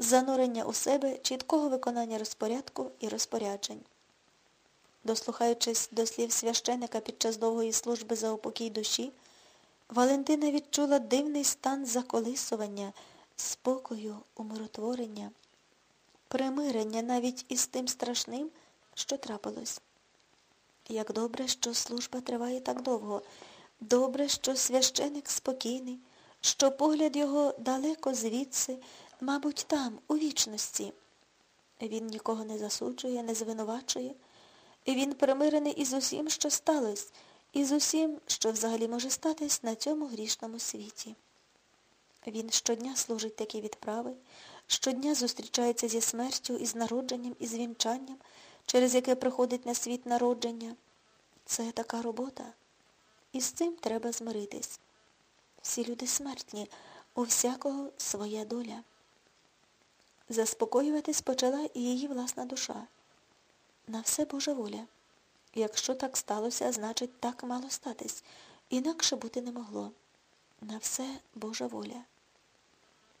занурення у себе, чіткого виконання розпорядку і розпоряджень. Дослухаючись до слів священика під час довгої служби за упокій душі, Валентина відчула дивний стан заколисування, спокою, умиротворення, примирення навіть із тим страшним, що трапилось. Як добре, що служба триває так довго, добре, що священик спокійний, що погляд його далеко звідси, мабуть, там, у вічності. Він нікого не засуджує, не звинувачує. Він примирений із усім, що сталося, і з усім, що взагалі може статись на цьому грішному світі. Він щодня служить такі відправи, щодня зустрічається зі смертю, із народженням, із вінчанням, через яке приходить на світ народження. Це така робота. І з цим треба змиритись. Всі люди смертні, у всякого своя доля. Заспокоюватись почала і її власна душа. На все Божа воля. Якщо так сталося, значить так мало статись. Інакше бути не могло. На все Божа воля.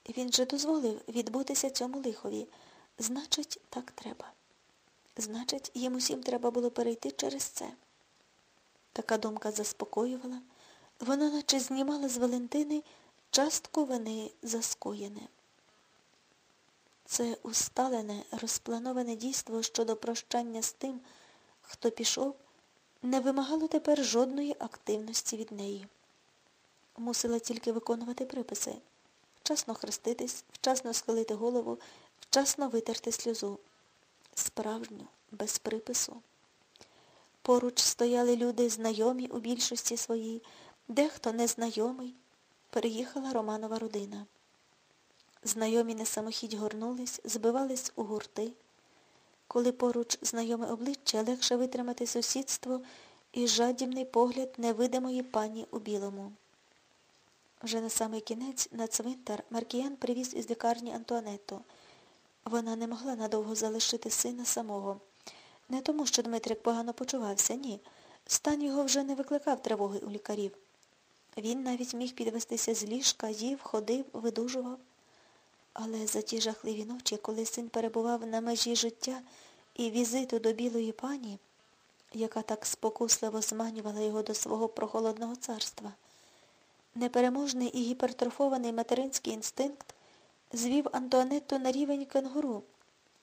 Він же дозволив відбутися цьому лихові. Значить, так треба. Значить, їм усім треба було перейти через це. Така думка заспокоювала. Вона наче знімала з Валентини частку вини заскоєне. Це усталене, розплановане дійство щодо прощання з тим, хто пішов, не вимагало тепер жодної активності від неї. Мусила тільки виконувати приписи, вчасно хреститись, вчасно схилити голову, вчасно витерти сльозу. Справжню, без припису. Поруч стояли люди знайомі у більшості своїй, дехто незнайомий. Переїхала Романова родина. Знайомі на самохідь горнулись, збивались у гурти. Коли поруч знайоме обличчя, легше витримати сусідство і жадібний погляд невидимої пані у білому. Вже на самий кінець на цвинтар Маркіян привіз із лікарні Антуанетту. Вона не могла надовго залишити сина самого. Не тому, що Дмитрик погано почувався, ні. Стан його вже не викликав тривоги у лікарів. Він навіть міг підвестися з ліжка, їв, ходив, видужував. Але за ті жахливі ночі, коли син перебував на межі життя і візиту до білої пані, яка так спокусливо зманювала його до свого прохолодного царства, непереможний і гіпертрофований материнський інстинкт звів Антуанетту на рівень кенгуру.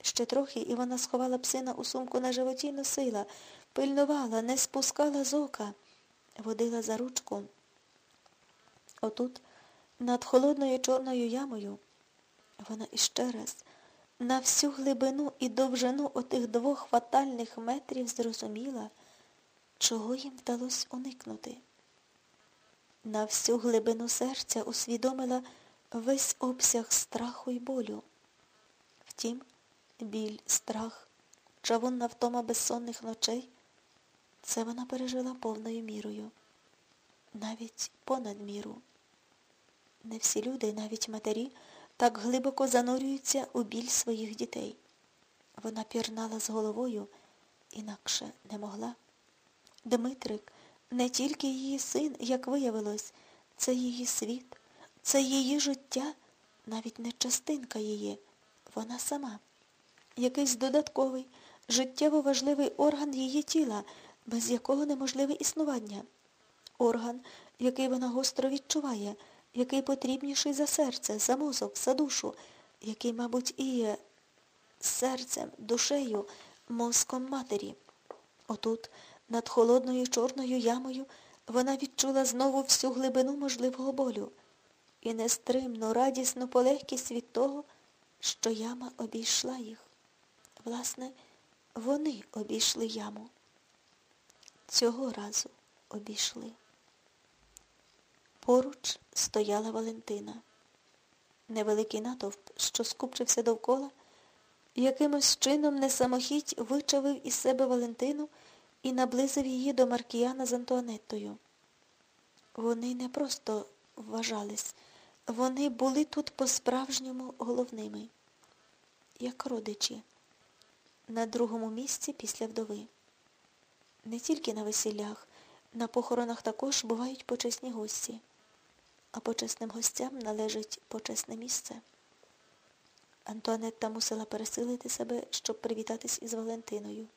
Ще трохи, і вона сховала псина у сумку на животі носила, пильнувала, не спускала з ока, водила за ручку. Отут, над холодною чорною ямою, вона іще раз на всю глибину і довжину отих двох фатальних метрів зрозуміла, чого їм вдалося уникнути. На всю глибину серця усвідомила весь обсяг страху й болю. Втім, біль, страх, чавунна втома безсонних ночей, це вона пережила повною мірою, навіть понад міру. Не всі люди, навіть матері, так глибоко занурюються у біль своїх дітей. Вона пірнала з головою, інакше не могла. Дмитрик не тільки її син, як виявилось, це її світ, це її життя, навіть не частинка її, вона сама. Якийсь додатковий, життєво важливий орган її тіла, без якого неможливе існування. Орган, який вона гостро відчуває, який потрібніший за серце, за мозок, за душу, який, мабуть, і є серцем, душею, мозком матері. Отут, над холодною чорною ямою, вона відчула знову всю глибину можливого болю і нестримну, радісну полегкість від того, що яма обійшла їх. Власне, вони обійшли яму. Цього разу обійшли. Поруч стояла Валентина. Невеликий натовп, що скупчився довкола, якимось чином несамохідь вичавив із себе Валентину і наблизив її до Маркіяна з Антуанеттою. Вони не просто вважались, вони були тут по-справжньому головними, як родичі, на другому місці після вдови. Не тільки на весіллях, на похоронах також бувають почесні гості а почесним гостям належить почесне місце. Антуанетта мусила пересилити себе, щоб привітатись із Валентиною.